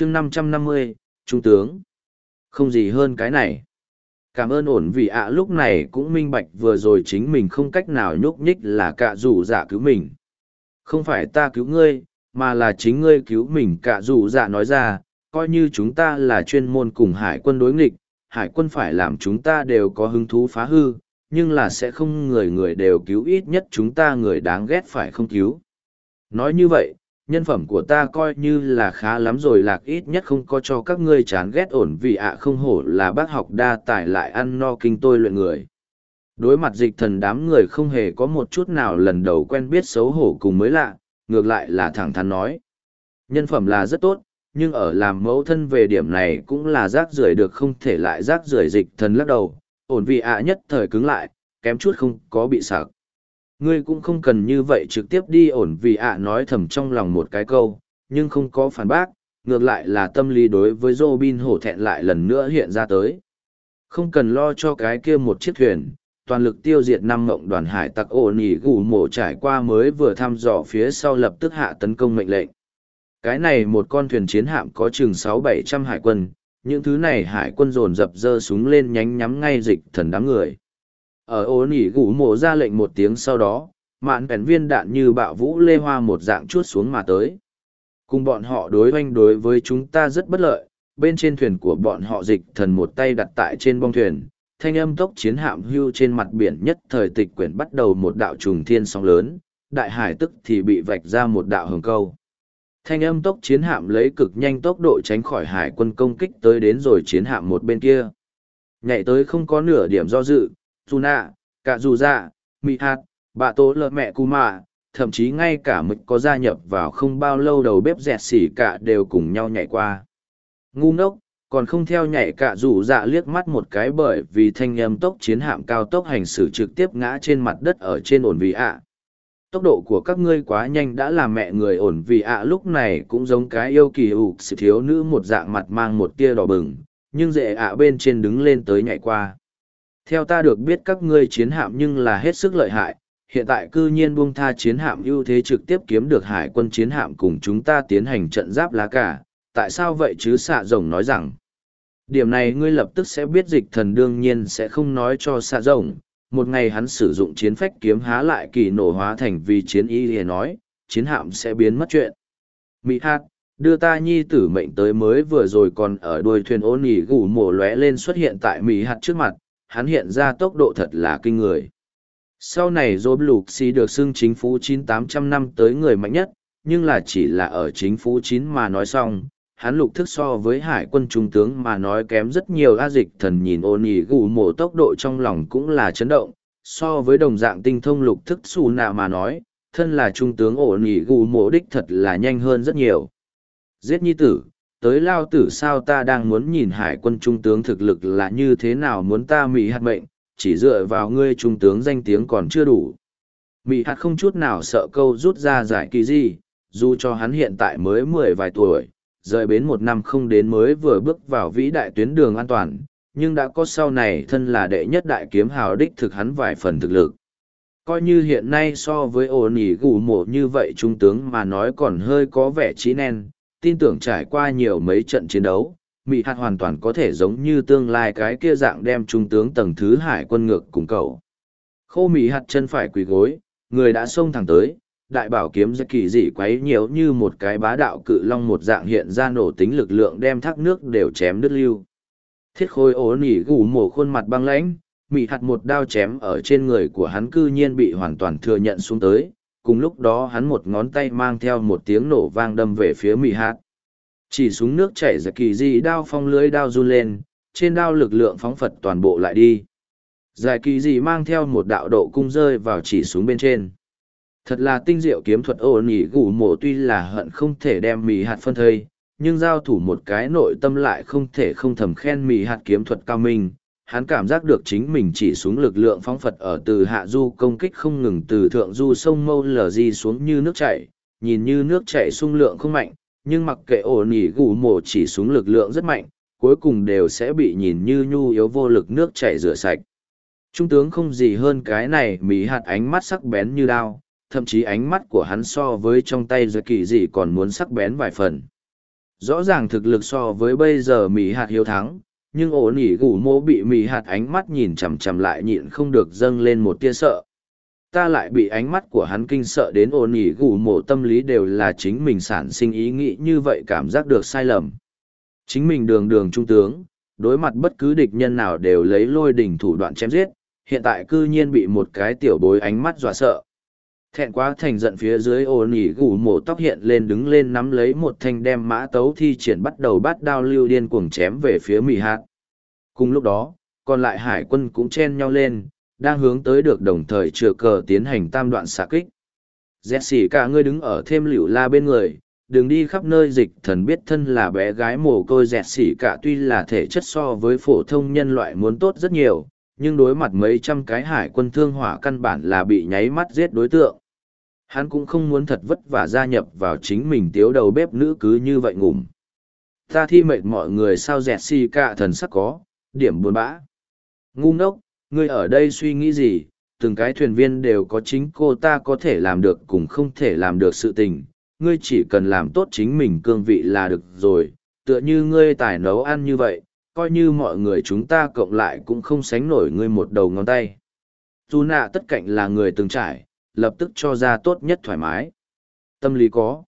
chương năm trăm năm mươi, trung tướng. Không gì hơn cái này. Cảm ơn ổn vì ạ, lúc này cũng minh bạch vừa rồi chính mình không cách nào nhúc nhích là cạ rủ dạ cứu mình. Không phải ta cứu ngươi, mà là chính ngươi cứu mình, cạ rủ dạ nói ra, coi như chúng ta là chuyên môn cùng hải quân đối nghịch, hải quân phải làm chúng ta đều có hứng thú phá hư, nhưng là sẽ không người người đều cứu, ít nhất chúng ta người đáng ghét phải không cứu. Nói như vậy nhân phẩm của ta coi như là khá lắm rồi lạc ít nhất không có cho các ngươi chán ghét ổn vì ạ không hổ là bác học đa tài lại ăn no kinh tôi luyện người. Đối mặt dịch thần đám người không hề có một chút nào lần đầu quen biết xấu hổ cùng mới lạ, ngược lại là thẳng thắn nói. Nhân phẩm là rất tốt, nhưng ở làm mẫu thân về điểm này cũng là rác rưởi được không thể lại rác rưởi dịch thần lắc đầu, ổn vì ạ nhất thời cứng lại, kém chút không có bị sạc ngươi cũng không cần như vậy trực tiếp đi ổn vì ạ nói thầm trong lòng một cái câu, nhưng không có phản bác, ngược lại là tâm lý đối với dô bin hổ thẹn lại lần nữa hiện ra tới. Không cần lo cho cái kia một chiếc thuyền, toàn lực tiêu diệt năm mộng đoàn hải tặc ổ nỉ gù mổ trải qua mới vừa thăm dò phía sau lập tức hạ tấn công mệnh lệnh. Cái này một con thuyền chiến hạm có chừng sáu bảy trăm hải quân, những thứ này hải quân dồn dập dơ súng lên nhánh nhắm ngay dịch thần đám người ở ô nỉ gủ mộ ra lệnh một tiếng sau đó, mạn bèn viên đạn như bạo vũ lê hoa một dạng chuốt xuống mà tới. Cùng bọn họ đối oanh đối với chúng ta rất bất lợi, bên trên thuyền của bọn họ dịch thần một tay đặt tại trên bong thuyền, thanh âm tốc chiến hạm hưu trên mặt biển nhất thời tịch quyển bắt đầu một đạo trùng thiên sóng lớn, đại hải tức thì bị vạch ra một đạo hồng câu. Thanh âm tốc chiến hạm lấy cực nhanh tốc độ tránh khỏi hải quân công kích tới đến rồi chiến hạm một bên kia. Nhảy tới không có nửa điểm do dự dù nạ cả dù dạ mị hạt bà tố lợ mẹ cù mạ thậm chí ngay cả mực có gia nhập vào không bao lâu đầu bếp dẹt xỉ cả đều cùng nhau nhảy qua. Ngu ngốc, còn không theo nhảy cả rủ dạ liếc mắt một cái bởi vì thanh âm tốc chiến hạm cao tốc hành xử trực tiếp ngã trên mặt đất ở trên ổn vị ạ. Tốc độ của các ngươi quá nhanh đã làm mẹ người ổn vị ạ lúc này cũng giống cái yêu kỳ ủ sự thiếu nữ một dạng mặt mang một tia đỏ bừng, nhưng dễ ạ bên trên đứng lên tới nhảy qua theo ta được biết các ngươi chiến hạm nhưng là hết sức lợi hại, hiện tại cư nhiên buông tha chiến hạm ưu thế trực tiếp kiếm được hải quân chiến hạm cùng chúng ta tiến hành trận giáp lá cả, tại sao vậy chứ xạ rồng nói rằng. Điểm này ngươi lập tức sẽ biết dịch thần đương nhiên sẽ không nói cho xạ rồng, một ngày hắn sử dụng chiến phách kiếm há lại kỳ nổ hóa thành vì chiến y hề nói, chiến hạm sẽ biến mất chuyện. Mỹ hát, đưa ta nhi tử mệnh tới mới vừa rồi còn ở đuôi thuyền ôn nhỉ gủ mổ lóe lên xuất hiện tại Mỹ hạt trước mặt, hắn hiện ra tốc độ thật là kinh người. Sau này Job Lục được xưng chính phủ 9800 năm tới người mạnh nhất, nhưng là chỉ là ở chính phủ 9 mà nói xong, hắn lục thức so với hải quân trung tướng mà nói kém rất nhiều a dịch thần nhìn ôn ý gù mổ tốc độ trong lòng cũng là chấn động, so với đồng dạng tinh thông lục thức xù nạ mà nói, thân là trung tướng ổn ý gù mổ đích thật là nhanh hơn rất nhiều. Giết nhi tử, tới lao tử sao ta đang muốn nhìn hải quân trung tướng thực lực là như thế nào muốn ta mỹ hạt mệnh, chỉ dựa vào ngươi trung tướng danh tiếng còn chưa đủ. Mỹ hạt không chút nào sợ câu rút ra giải kỳ gì, dù cho hắn hiện tại mới mười vài tuổi, rời bến một năm không đến mới vừa bước vào vĩ đại tuyến đường an toàn, nhưng đã có sau này thân là đệ nhất đại kiếm hào đích thực hắn vài phần thực lực. Coi như hiện nay so với ổ ỉ gù mộ như vậy trung tướng mà nói còn hơi có vẻ trí nen, tin tưởng trải qua nhiều mấy trận chiến đấu, Mị hạt hoàn toàn có thể giống như tương lai cái kia dạng đem trung tướng tầng thứ hải quân ngược cùng cậu. Khô Mị hạt chân phải quỳ gối, người đã xông thẳng tới, đại bảo kiếm rất kỳ dị quấy nhiều như một cái bá đạo cự long một dạng hiện ra nổ tính lực lượng đem thác nước đều chém đứt lưu. Thiết khôi ố nỉ gù mổ khuôn mặt băng lãnh, Mị hạt một đao chém ở trên người của hắn cư nhiên bị hoàn toàn thừa nhận xuống tới, cùng lúc đó hắn một ngón tay mang theo một tiếng nổ vang đâm về phía mì hạt. Chỉ súng nước chảy ra kỳ dị đao phong lưới đao run lên, trên đao lực lượng phóng phật toàn bộ lại đi. Giải kỳ dị mang theo một đạo độ cung rơi vào chỉ súng bên trên. Thật là tinh diệu kiếm thuật ô nỉ gù mổ tuy là hận không thể đem mì hạt phân thây, nhưng giao thủ một cái nội tâm lại không thể không thầm khen mì hạt kiếm thuật cao minh hắn cảm giác được chính mình chỉ xuống lực lượng phóng phật ở từ hạ du công kích không ngừng từ thượng du sông mâu lờ di xuống như nước chảy, nhìn như nước chảy sung lượng không mạnh, nhưng mặc kệ ổ nỉ gù mổ chỉ xuống lực lượng rất mạnh, cuối cùng đều sẽ bị nhìn như nhu yếu vô lực nước chảy rửa sạch. Trung tướng không gì hơn cái này mỹ hạt ánh mắt sắc bén như đao, thậm chí ánh mắt của hắn so với trong tay giơ kỳ gì còn muốn sắc bén vài phần. Rõ ràng thực lực so với bây giờ mỹ hạt hiếu thắng nhưng ổ nỉ gù mô bị mì hạt ánh mắt nhìn chằm chằm lại nhịn không được dâng lên một tia sợ. Ta lại bị ánh mắt của hắn kinh sợ đến ổ nỉ gù mộ tâm lý đều là chính mình sản sinh ý nghĩ như vậy cảm giác được sai lầm. Chính mình đường đường trung tướng, đối mặt bất cứ địch nhân nào đều lấy lôi đỉnh thủ đoạn chém giết, hiện tại cư nhiên bị một cái tiểu bối ánh mắt dọa sợ thẹn quá thành giận phía dưới ô nỉ gù mổ tóc hiện lên đứng lên nắm lấy một thanh đem mã tấu thi triển bắt đầu bắt đao lưu điên cuồng chém về phía mỉ hạt cùng lúc đó, còn lại hải quân cũng chen nhau lên, đang hướng tới được đồng thời chừa cờ tiến hành tam đoạn xạ kích dẹt xỉ cả ngươi đứng ở thêm liễu la bên người, đừng đi khắp nơi dịch thần biết thân là bé gái mồ côi dẹt xỉ cả tuy là thể chất so với phổ thông nhân loại muốn tốt rất nhiều, nhưng đối mặt mấy trăm cái hải quân thương hỏa căn bản là bị nháy mắt giết đối tượng. Hắn cũng không muốn thật vất vả gia nhập vào chính mình tiếu đầu bếp nữ cứ như vậy ngủm. Ta thi mệt mọi người sao dẹt si cả thần sắc có, điểm buồn bã. Ngu ngốc, ngươi ở đây suy nghĩ gì, từng cái thuyền viên đều có chính cô ta có thể làm được cùng không thể làm được sự tình. Ngươi chỉ cần làm tốt chính mình cương vị là được rồi, tựa như ngươi tài nấu ăn như vậy, coi như mọi người chúng ta cộng lại cũng không sánh nổi ngươi một đầu ngón tay. Dù nạ tất cạnh là người từng trải, lập tức cho ra tốt nhất thoải mái. Tâm lý có.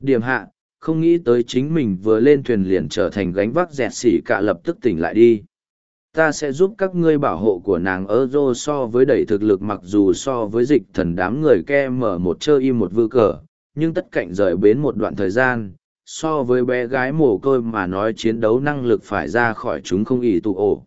Điểm hạ, không nghĩ tới chính mình vừa lên thuyền liền trở thành gánh vác dẹt xỉ cả lập tức tỉnh lại đi. Ta sẽ giúp các ngươi bảo hộ của nàng ở rô so với đẩy thực lực mặc dù so với dịch thần đám người ke mở một chơi im một vư cờ, nhưng tất cạnh rời bến một đoạn thời gian, so với bé gái mồ côi mà nói chiến đấu năng lực phải ra khỏi chúng không ỉ tụ ổ.